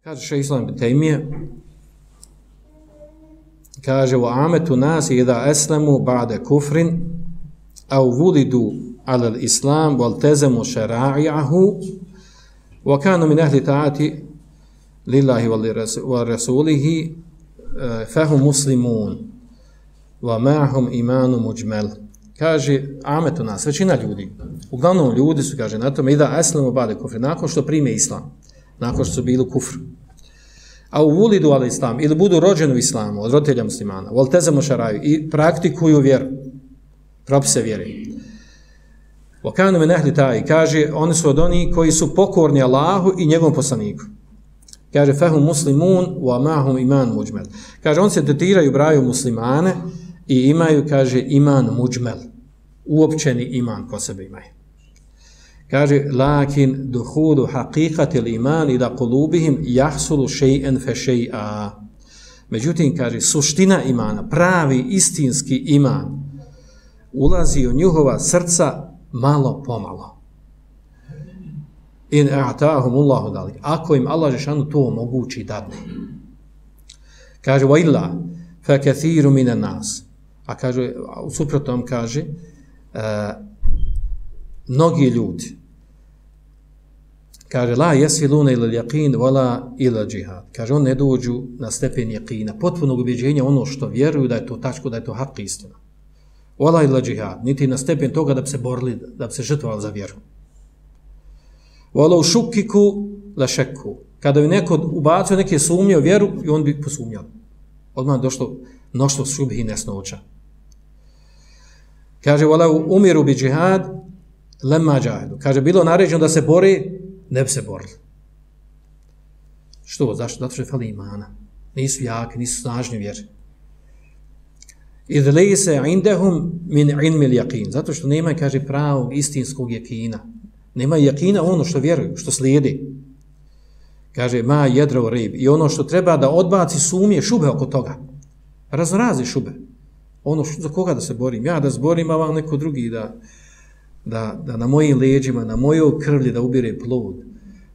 Kaže še Islam Tejmije, kaže u ametu nas i da eslemu ba'de kufrin, a u vulidu ala islam, wal tezemu šera'i'ahu, wa kanu min ahli ta'ati lillahi wa rasulihi, eh, fahu muslimun, wa ma'hum imanu muđmel. Kaže, ametu nas, većina ljudi, uglavnom ljudi su, kaže, na tome, i da eslemu ba'de kufrin, nakon što prime islam, nakon što su bili kufr. A u ulidu al islam, ili budu rođeni u islamu, od roditelja muslimana, vol tezemo šaraju, i praktikuju vjeru, propise vjere. O kanu me nehli taj, kaže, oni su od oni koji su pokorni Allahu i njegovom poslaniku. Kaže, fehum muslimun, wa mahum iman muđmel. Kaže, oni se detiraju, braju muslimane i imaju, kaže, iman muđmel. Uopćeni iman ko sebe imaju. Kaže, lakin duhudu haqiqati iman ila kulubihim jahsulu še'en fe še'a. Međutim, kaže, suština imana, pravi, istinski iman, ulazi u njihova srca malo pomalo. In a'tahum Allahu dalik. Ako im Allah Žešanu to omogući dadne. Kaže, wa illa, fa kathiru mine nas. A kaže, u suprotom kaže, uh, mnogi ljudi, Kaže, la jesilune ila ljaqin, vala ila džihad. Kaže, on ne dođu na stepen jaqina, potpunog ubjeđenja ono što vjeruju da je to tačko, da je to hak istina. Vala ila džihad, niti na stepen toga da bi se borili, da bi se žrtvali za vjeru. Vala u šukiku la šeku. Kada bi neko ubacio neke sumnje u vjeru, i on bi posumnjal. Odmah došlo mnoštvo šubih i nesnoća. Kaže, vala u umiru bi džihad, lemma džahedu. Kaže, bilo naređeno da se bori, ne bi se borili. Što? Zašto? Zato što je fali imana. Nisu jaki, nisu snažni vjeri. Idh lejse indehum min ilmi jakin. Zato što nema, kaže, pravog istinskog jakina. Nema jakina ono što vjeruju, što slijedi. Kaže, ma jedro rib. I ono što treba da odbaci sumje, šube oko toga. Razrazi šube. Ono što, za koga da se borim? Ja da zborim, a vam neko drugi da da, da na mojim leđima, na mojoj krvlji da ubire plod,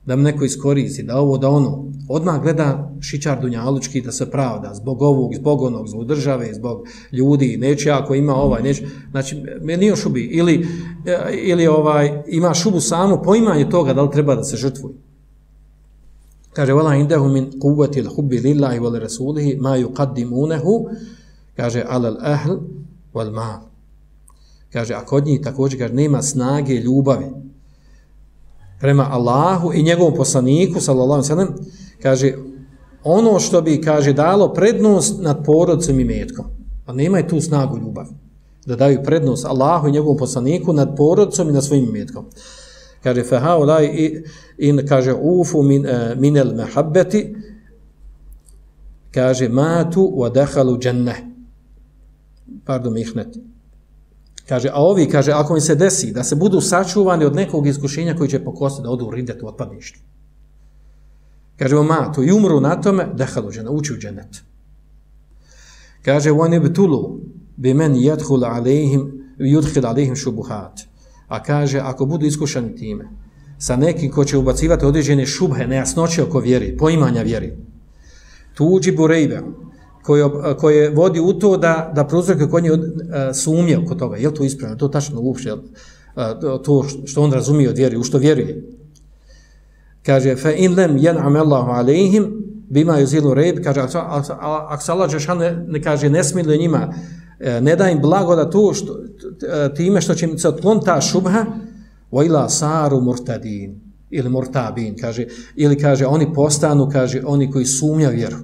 da me neko iskoristi, da ovo, da ono, odmah gleda šičar Dunjalučki da se pravda, zbog ovog, zbog onog, zbog države, zbog ljudi, neće ako ima ovaj, neće, znači, meni još ubi, ili, ili ovaj, ima šubu samo poimanje toga da li treba da se žrtvuje. Kaže, vala indehu min kuvati l'hubbi hubbi lillahi wal rasulihi ma yuqaddimunehu, kaže, alal ahl wal mal kaže, a kod njih također kaže, nema snage ljubavi prema Allahu i njegovom poslaniku, sallallahu sallam, kaže, ono što bi, kaže, dalo prednost nad porodcem i metkom, a pa nema je tu snagu ljubavi, da daju prednost Allahu i njegovom poslaniku nad porodcom i nad svojim metkom. Kaže, feha ulaj in, kaže, ufu min, uh, minel mehabbeti, kaže, matu wa dehalu dženne. Pardon, ihnet. Kaže, a ovi, kaže, ako mi se desi da se budu sačuvani od nekog iskušenja koji će pokositi da odu u ridet u otpadništvu. Kaže, ma, to i umru na tome, dehalu žena, uči u dženet. Kaže, oni je betulu, bi men jedhul alejhim, judhil alejhim šubuhat. A kaže, ako budu iskušani time, sa nekim ko će ubacivati određene šubhe, nejasnoće oko vjeri, poimanja vjeri, tuđi burejbe, koje, koje vodi u to da, da prouzroke e, kod nje sumnje oko toga. Je li to ispravno? To tačno uopšte? E, to što on razumije od vjeri, u što vjeruje. Kaže, fa in lem jen'am Allahu alaihim, bima yuzilu rejb, kaže, ako se Allah Žešan ne, ne kaže, ne smiluje njima, e, ne da im blago da to, što, time što će im se otklon ta šubha, wa ila saru murtadin, ili murtabin, kaže, ili kaže, oni postanu, kaže, oni koji sumnja vjeru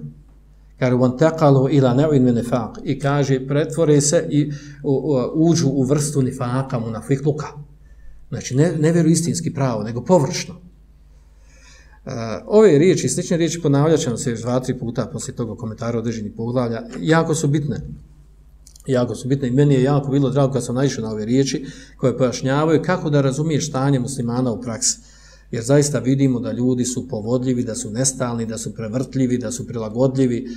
kaže on taqalu ila nevin me nefak. i kaže pretvore se i u, u, uđu u vrstu nifaka munafikluka znači ne ne vjeru istinski pravo nego površno Uh, ove riječi, slične riječi ponavljat ćemo se još dva, tri puta poslije toga komentara određenih poglavlja, jako su bitne. Jako su bitne i meni je jako bilo drago kad sam naišao na ove riječi koje pojašnjavaju kako da razumiješ stanje muslimana u praksi. Jer zaista vidimo da ljudi su povodljivi, da su nestalni, da su prevrtljivi, da su prilagodljivi,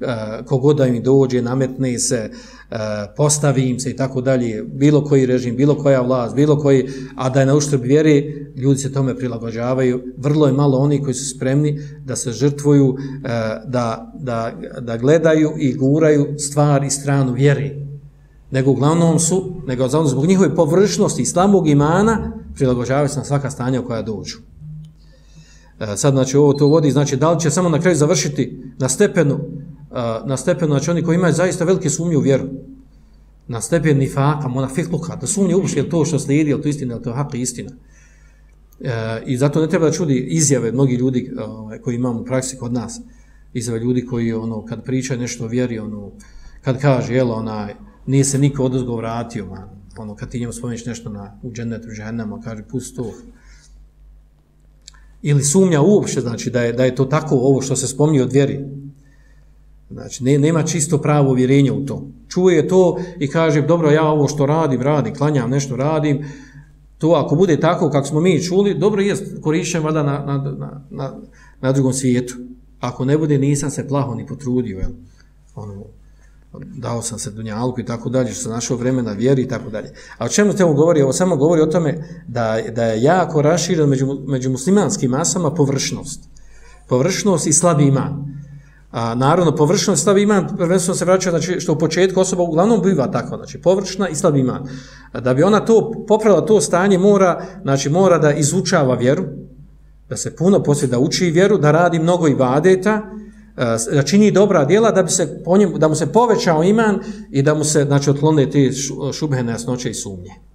e, kogoda im dođe, nametne se, e, postavi im se i tako dalje, bilo koji režim, bilo koja vlast, bilo koji, a da je na uštrb vjeri, ljudi se tome prilagođavaju. Vrlo je malo oni koji su spremni da se žrtvuju, e, da, da, da gledaju i guraju stvar i stranu vjeri. Nego uglavnom su, nego zbog njihove površnosti islamog imana, prilagođavaju se na svaka stanja u koja dođu. E, sad, znači, ovo to vodi, znači, da li će samo na kraju završiti na stepenu, e, na stepenu, znači, oni koji imaju zaista velike sumnje u vjeru, na stepen nifaka, monafikluka, da sumnje uopšte je to što slijedi, je to istina, je to hak istina. E, I zato ne treba da čudi izjave mnogi ljudi e, ovaj, koji imamo u praksi kod nas, izjave ljudi koji, ono, kad pričaju nešto o vjeri, ono, kad kaže, jel, onaj, nije se niko odozgo vratio, man, ono, kad ti njemu spomeniš nešto na, u džennetu, u ženama, kaže, pusto, ili sumnja uopšte, znači da je, da je to tako ovo što se spomni od vjeri. Znači, ne, nema čisto pravo vjerenja u to. Čuje to i kaže, dobro, ja ovo što radim, radim, klanjam, nešto radim, to ako bude tako kako smo mi čuli, dobro jest, korišćem vada na, na, na, na, na drugom svijetu. Ako ne bude, nisam se plaho ni potrudio, jel? Ono, dao sam se dunjalku i tako dalje, što sam našao vremena vjeri i tako dalje. A o čemu te ovo govori? Ovo samo govori o tome da, da je jako raširen među, među muslimanskim masama površnost. Površnost i slabi iman. A, naravno, površnost i slabi iman, prvenstveno se vraća, znači, što u početku osoba uglavnom biva tako, znači, površna i slabi iman. A, da bi ona to, popravila to stanje, mora, znači, mora da izučava vjeru, da se puno poslije da uči vjeru, da radi mnogo ibadeta, E, da čini dobra djela da bi se po njemu, da mu se povećao iman i da mu se znači otklone te šubhe nejasnoće i sumnje.